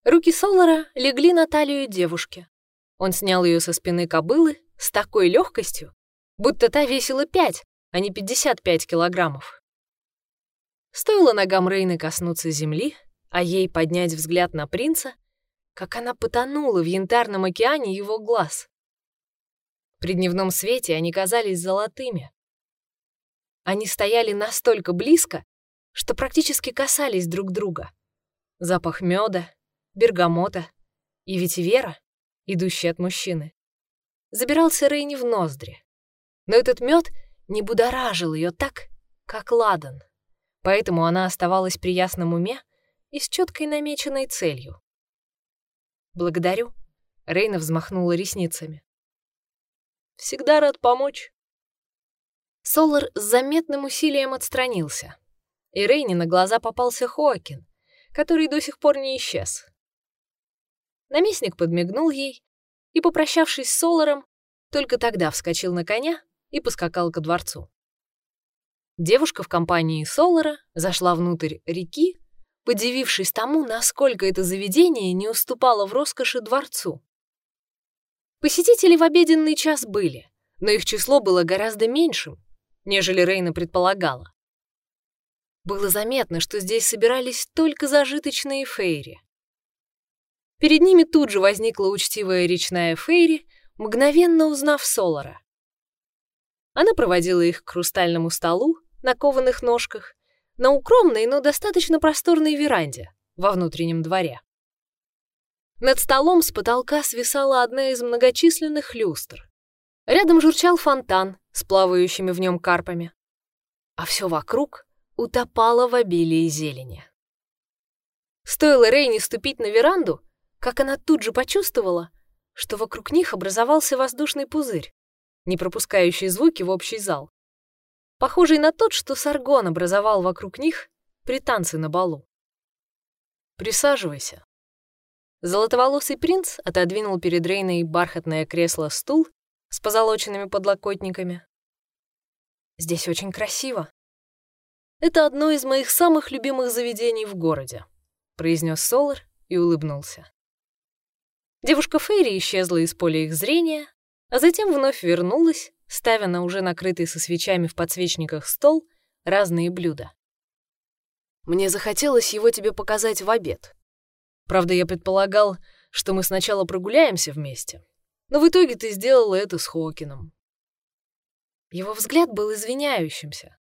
Руки Солара легли на талию девушки. Он снял ее со спины кобылы с такой легкостью, будто та весила пять, а не пятьдесят пять килограммов. Стоило ногам Рейны коснуться земли, а ей поднять взгляд на принца, как она потонула в янтарном океане его глаз. При дневном свете они казались золотыми. Они стояли настолько близко, что практически касались друг друга. Запах меда, бергамота и ветивера, идущий от мужчины, забирался Рейни в ноздри. Но этот мед не будоражил ее так, как ладан, поэтому она оставалась при ясном уме и с четкой намеченной целью. «Благодарю», — Рейна взмахнула ресницами. «Всегда рад помочь». Солар с заметным усилием отстранился, и Рейне на глаза попался Хоакин, который до сих пор не исчез. Наместник подмигнул ей и, попрощавшись с Соларом, только тогда вскочил на коня и поскакал ко дворцу. Девушка в компании Солара зашла внутрь реки, подивившись тому, насколько это заведение не уступало в роскоши дворцу. Посетители в обеденный час были, но их число было гораздо меньшим, нежели Рейна предполагала. Было заметно, что здесь собирались только зажиточные фейри. Перед ними тут же возникла учтивая речная Фейри, мгновенно узнав Солара. Она проводила их к хрустальному столу на кованых ножках на укромной, но достаточно просторной веранде во внутреннем дворе. Над столом с потолка свисала одна из многочисленных люстр. Рядом журчал фонтан с плавающими в нем карпами. А все вокруг утопало в обилии зелени. Стоило Рейни ступить на веранду, как она тут же почувствовала, что вокруг них образовался воздушный пузырь, не пропускающий звуки в общий зал, похожий на тот, что Саргон образовал вокруг них при танце на балу. «Присаживайся». Золотоволосый принц отодвинул перед Рейной бархатное кресло-стул с позолоченными подлокотниками. «Здесь очень красиво. Это одно из моих самых любимых заведений в городе», — произнес Солар и улыбнулся. Девушка Фейри исчезла из поля их зрения, а затем вновь вернулась, ставя на уже накрытый со свечами в подсвечниках стол разные блюда. «Мне захотелось его тебе показать в обед. Правда, я предполагал, что мы сначала прогуляемся вместе, но в итоге ты сделала это с Хокином». Его взгляд был извиняющимся,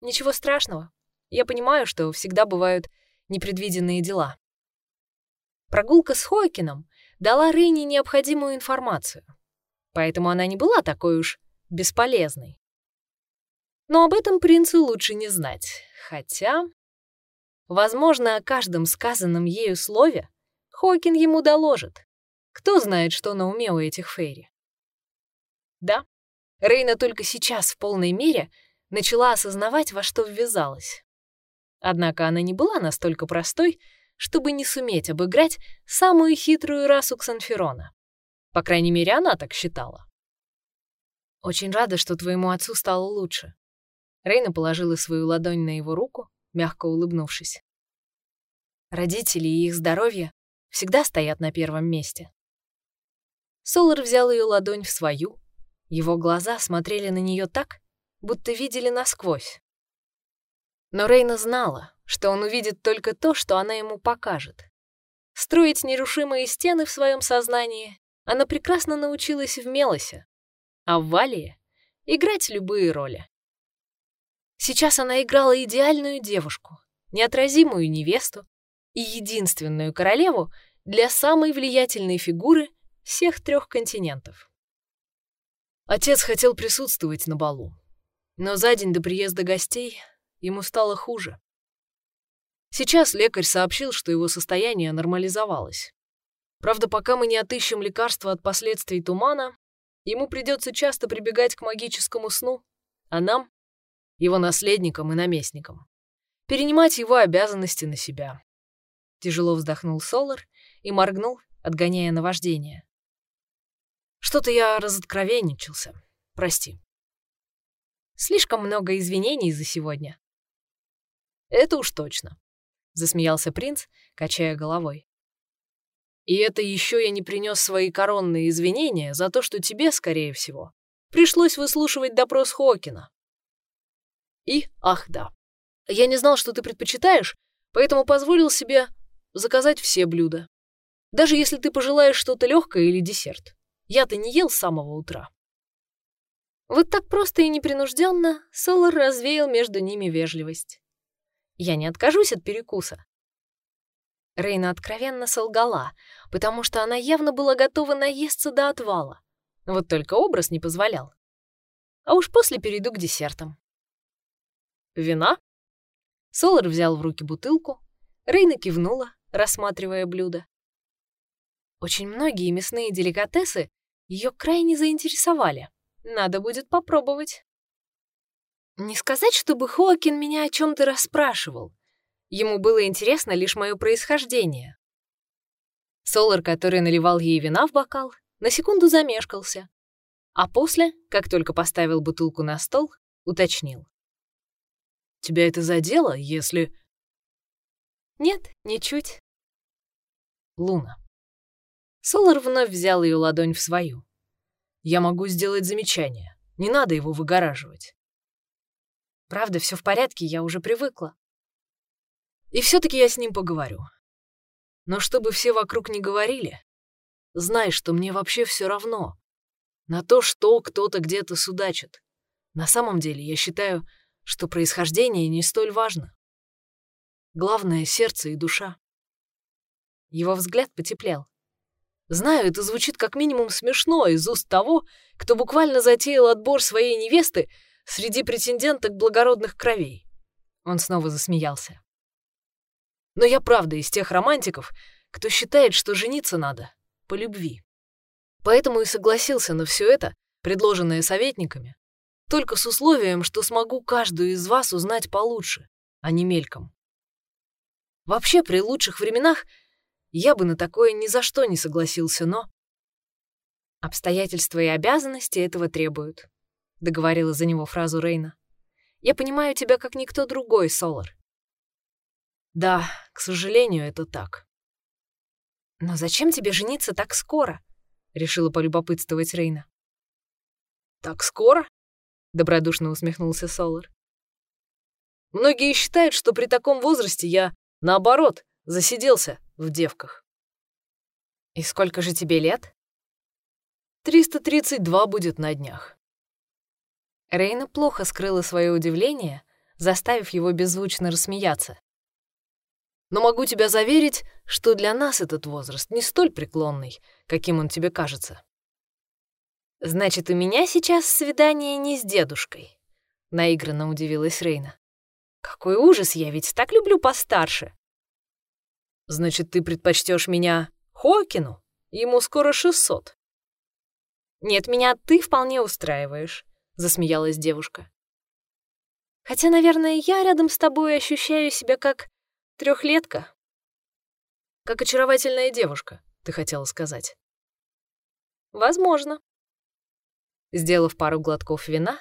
Ничего страшного. Я понимаю, что всегда бывают непредвиденные дела. Прогулка с Хойкином дала Рейне необходимую информацию, поэтому она не была такой уж бесполезной. Но об этом принцу лучше не знать, хотя... Возможно, о каждом сказанном ею слове Хокин ему доложит. Кто знает, что на уме у этих фейри. Да, Рейна только сейчас в полной мере начала осознавать, во что ввязалась. Однако она не была настолько простой, чтобы не суметь обыграть самую хитрую расу Ксанферона. По крайней мере, она так считала. «Очень рада, что твоему отцу стало лучше». Рейна положила свою ладонь на его руку, мягко улыбнувшись. Родители и их здоровье всегда стоят на первом месте. Солар взял ее ладонь в свою. Его глаза смотрели на нее так, будто видели насквозь. Но Рейна знала, что он увидит только то, что она ему покажет. Строить нерушимые стены в своем сознании она прекрасно научилась в Мелосе, а в Валии — играть любые роли. Сейчас она играла идеальную девушку, неотразимую невесту и единственную королеву для самой влиятельной фигуры всех трех континентов. Отец хотел присутствовать на балу, но за день до приезда гостей ему стало хуже. Сейчас лекарь сообщил, что его состояние нормализовалось. Правда, пока мы не отыщем лекарства от последствий тумана, ему придется часто прибегать к магическому сну, а нам, его наследникам и наместникам, перенимать его обязанности на себя. Тяжело вздохнул Солар и моргнул, отгоняя наваждение. Что-то я разоткровенничался. Прости. Слишком много извинений за сегодня. Это уж точно засмеялся принц, качая головой. И это еще я не принес свои коронные извинения за то, что тебе, скорее всего, пришлось выслушивать допрос Хокина. И, ах да, я не знал, что ты предпочитаешь, поэтому позволил себе заказать все блюда. Даже если ты пожелаешь что-то легкое или десерт. Я-то не ел с самого утра. Вот так просто и непринужденно Солар развеял между ними вежливость. Я не откажусь от перекуса. Рейна откровенно солгала, потому что она явно была готова наесться до отвала. Вот только образ не позволял. А уж после перейду к десертам. Вина? Солар взял в руки бутылку. Рейна кивнула, рассматривая блюдо. Очень многие мясные деликатесы ее крайне заинтересовали. Надо будет попробовать. Не сказать, чтобы Хоакин меня о чем-то расспрашивал. Ему было интересно лишь мое происхождение. Солар, который наливал ей вина в бокал, на секунду замешкался, а после, как только поставил бутылку на стол, уточнил. «Тебя это задело, если...» «Нет, ничуть». Луна. Солар вновь взял ее ладонь в свою. «Я могу сделать замечание. Не надо его выгораживать. Правда, все в порядке, я уже привыкла. И все-таки я с ним поговорю. Но чтобы все вокруг не говорили, знай, что мне вообще все равно на то, что кто-то где-то судачит. На самом деле, я считаю, что происхождение не столь важно. Главное — сердце и душа. Его взгляд потеплел. Знаю, это звучит как минимум смешно из уст того, кто буквально затеял отбор своей невесты среди претенденток благородных кровей. Он снова засмеялся. Но я правда из тех романтиков, кто считает, что жениться надо по любви. Поэтому и согласился на все это, предложенное советниками, только с условием, что смогу каждую из вас узнать получше, а не мельком. Вообще, при лучших временах я бы на такое ни за что не согласился, но... Обстоятельства и обязанности этого требуют. — договорила за него фразу Рейна. «Я понимаю тебя как никто другой, Солар». «Да, к сожалению, это так». «Но зачем тебе жениться так скоро?» — решила полюбопытствовать Рейна. «Так скоро?» — добродушно усмехнулся Солар. «Многие считают, что при таком возрасте я, наоборот, засиделся в девках». «И сколько же тебе лет?» «332 будет на днях». Рейна плохо скрыла свое удивление, заставив его беззвучно рассмеяться. «Но могу тебя заверить, что для нас этот возраст не столь преклонный, каким он тебе кажется». «Значит, у меня сейчас свидание не с дедушкой», — наигранно удивилась Рейна. «Какой ужас, я ведь так люблю постарше». «Значит, ты предпочтешь меня Хокину? Ему скоро шестьсот». «Нет, меня ты вполне устраиваешь», — засмеялась девушка. «Хотя, наверное, я рядом с тобой ощущаю себя как трехлетка». «Как очаровательная девушка», ты хотела сказать. «Возможно», Сделав пару глотков вина,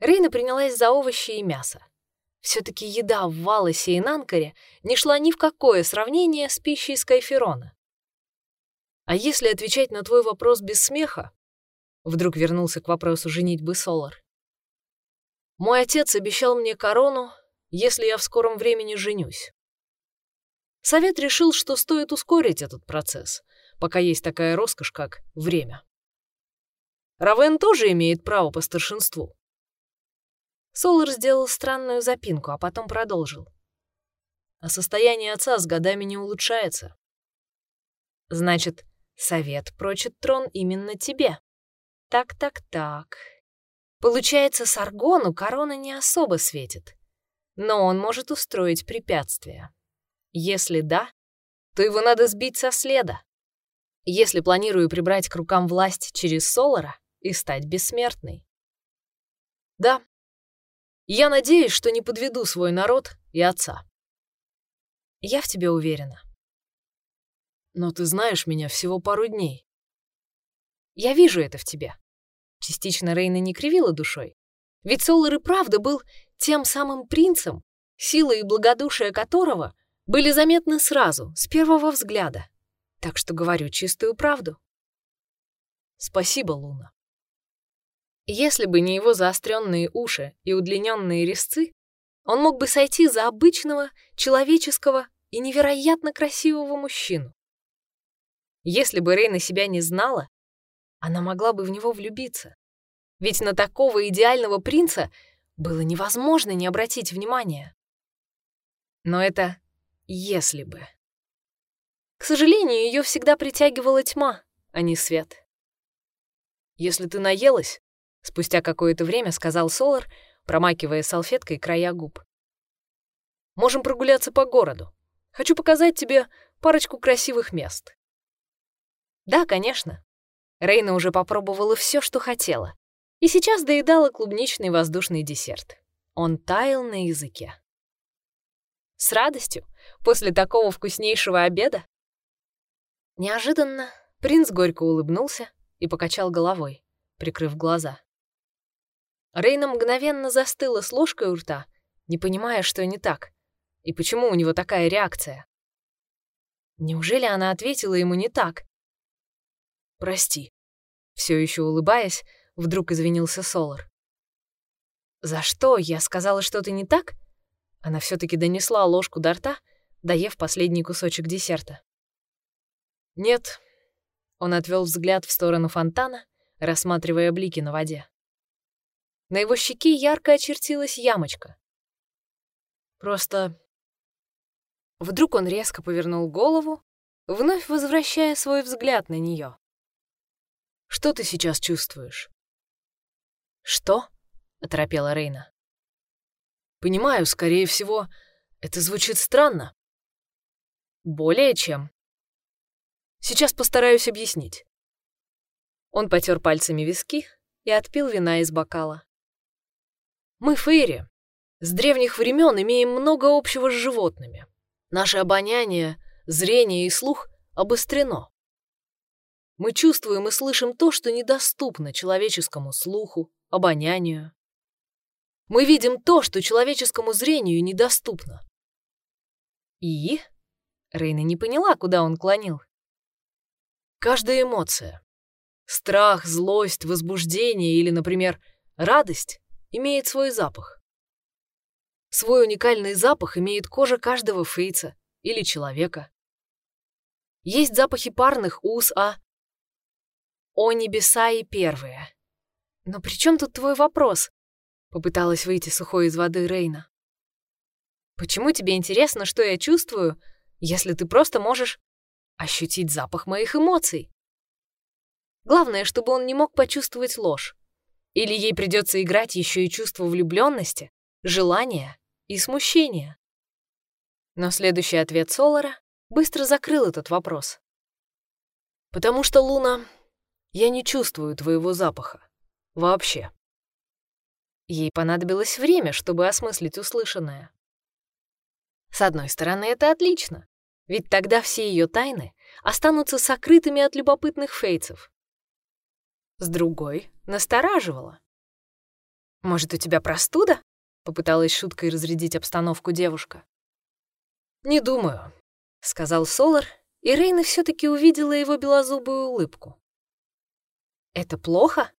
Рейна принялась за овощи и мясо. все таки еда в Валасе и Нанкаре не шла ни в какое сравнение с пищей Скайферона. «А если отвечать на твой вопрос без смеха?» Вдруг вернулся к вопросу женитьбы Солар. «Мой отец обещал мне корону, если я в скором времени женюсь. Совет решил, что стоит ускорить этот процесс, пока есть такая роскошь, как время. Равен тоже имеет право по старшинству. Солар сделал странную запинку, а потом продолжил. А состояние отца с годами не улучшается. Значит, совет прочит трон именно тебе. Так-так-так. Получается, Саргону корона не особо светит. Но он может устроить препятствия. Если да, то его надо сбить со следа. Если планирую прибрать к рукам власть через Солара, и стать бессмертной. Да, я надеюсь, что не подведу свой народ и отца. Я в тебе уверена. Но ты знаешь меня всего пару дней. Я вижу это в тебе. Частично Рейна не кривила душой. Ведь Солар и правда был тем самым принцем, сила и благодушие которого были заметны сразу, с первого взгляда. Так что говорю чистую правду. Спасибо, Луна. Если бы не его заостренные уши и удлиненные резцы, он мог бы сойти за обычного, человеческого и невероятно красивого мужчину. Если бы Рейна себя не знала, она могла бы в него влюбиться. Ведь на такого идеального принца было невозможно не обратить внимания. Но это если бы. К сожалению, ее всегда притягивала тьма, а не свет. «Если ты наелась, Спустя какое-то время сказал Солар, промакивая салфеткой края губ. «Можем прогуляться по городу. Хочу показать тебе парочку красивых мест». «Да, конечно». Рейна уже попробовала все, что хотела, и сейчас доедала клубничный воздушный десерт. Он таял на языке. С радостью, после такого вкуснейшего обеда. Неожиданно принц горько улыбнулся и покачал головой, прикрыв глаза. Рейна мгновенно застыла с ложкой у рта, не понимая, что не так, и почему у него такая реакция. Неужели она ответила ему не так? «Прости», — все еще улыбаясь, вдруг извинился Солар. «За что? Я сказала что-то не так?» Она все таки донесла ложку до рта, доев последний кусочек десерта. «Нет», — он отвел взгляд в сторону фонтана, рассматривая блики на воде. На его щеке ярко очертилась ямочка. Просто... Вдруг он резко повернул голову, вновь возвращая свой взгляд на нее. «Что ты сейчас чувствуешь?» «Что?» — оторопела Рейна. «Понимаю, скорее всего, это звучит странно». «Более чем». «Сейчас постараюсь объяснить». Он потер пальцами виски и отпил вина из бокала. Мы, Фейри, с древних времен имеем много общего с животными. Наше обоняние, зрение и слух обострено. Мы чувствуем и слышим то, что недоступно человеческому слуху, обонянию. Мы видим то, что человеческому зрению недоступно. И? Рейна не поняла, куда он клонил. Каждая эмоция — страх, злость, возбуждение или, например, радость имеет свой запах. Свой уникальный запах имеет кожа каждого фейца или человека. Есть запахи парных уз, а... О небеса и первые. Но при чем тут твой вопрос? Попыталась выйти сухой из воды Рейна. Почему тебе интересно, что я чувствую, если ты просто можешь ощутить запах моих эмоций? Главное, чтобы он не мог почувствовать ложь. Или ей придется играть еще и чувство влюбленности, желания и смущения. Но следующий ответ Солара быстро закрыл этот вопрос. «Потому что, Луна, я не чувствую твоего запаха. Вообще». Ей понадобилось время, чтобы осмыслить услышанное. С одной стороны, это отлично, ведь тогда все ее тайны останутся сокрытыми от любопытных фейцев. С другой, настораживала. «Может, у тебя простуда?» — попыталась шуткой разрядить обстановку девушка. «Не думаю», — сказал Солар, и Рейна все таки увидела его белозубую улыбку. «Это плохо?»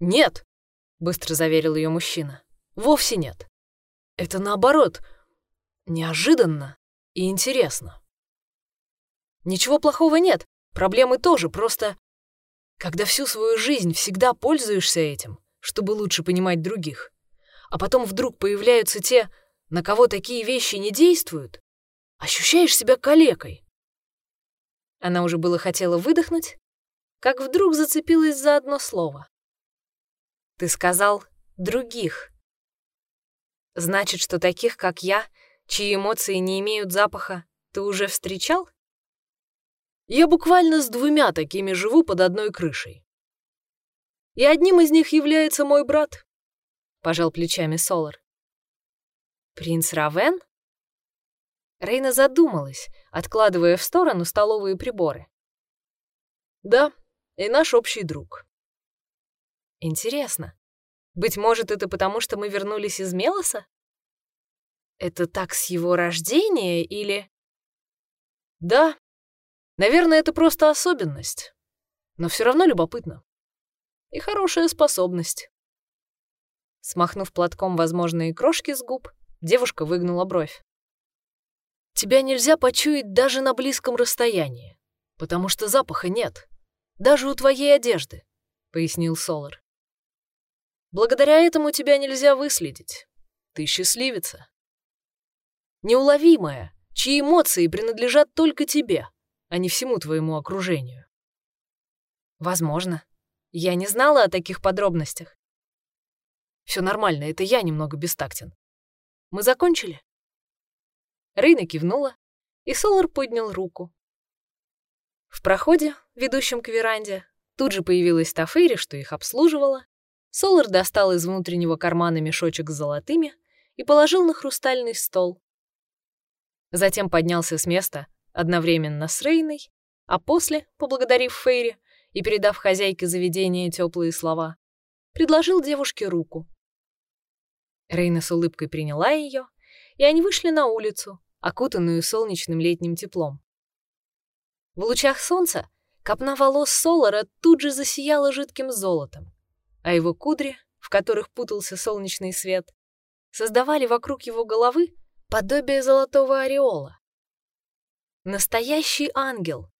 «Нет», — быстро заверил ее мужчина. «Вовсе нет. Это наоборот, неожиданно и интересно. Ничего плохого нет, проблемы тоже, просто когда всю свою жизнь всегда пользуешься этим, чтобы лучше понимать других, а потом вдруг появляются те, на кого такие вещи не действуют, ощущаешь себя калекой. Она уже было хотела выдохнуть, как вдруг зацепилась за одно слово. Ты сказал «других». Значит, что таких, как я, чьи эмоции не имеют запаха, ты уже встречал? Я буквально с двумя такими живу под одной крышей. И одним из них является мой брат, — пожал плечами Солар. Принц Равен? Рейна задумалась, откладывая в сторону столовые приборы. Да, и наш общий друг. Интересно. Быть может, это потому, что мы вернулись из Мелоса? Это так с его рождения или... Да, наверное, это просто особенность. Но все равно любопытно. И хорошая способность. Смахнув платком возможные крошки с губ, девушка выгнула бровь. Тебя нельзя почуять даже на близком расстоянии, потому что запаха нет, даже у твоей одежды, — пояснил Солар. Благодаря этому тебя нельзя выследить. Ты счастливица неуловимая, чьи эмоции принадлежат только тебе, а не всему твоему окружению. Возможно. Я не знала о таких подробностях. Все нормально, это я немного бестактен. Мы закончили? Рейна кивнула, и Солар поднял руку. В проходе, ведущем к веранде, тут же появилась Тафейри, что их обслуживала. Солар достал из внутреннего кармана мешочек с золотыми и положил на хрустальный стол. Затем поднялся с места одновременно с Рейной, а после, поблагодарив Фейри и передав хозяйке заведения теплые слова, предложил девушке руку. Рейна с улыбкой приняла ее, и они вышли на улицу, окутанную солнечным летним теплом. В лучах солнца копна волос Солара тут же засияла жидким золотом, а его кудри, в которых путался солнечный свет, создавали вокруг его головы подобие золотого ореола. Настоящий ангел.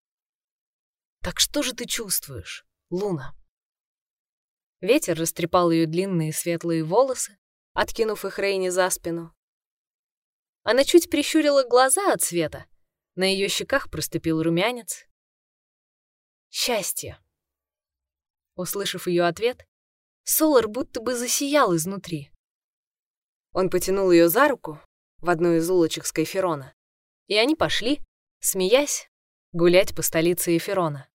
Так что же ты чувствуешь, Луна? Ветер растрепал ее длинные светлые волосы, откинув их Рейни за спину. Она чуть прищурила глаза от света. На ее щеках проступил румянец. Счастье. Услышав ее ответ, Солар будто бы засиял изнутри. Он потянул ее за руку, в одну из улочек Скайферона. И они пошли, смеясь, гулять по столице Эферона.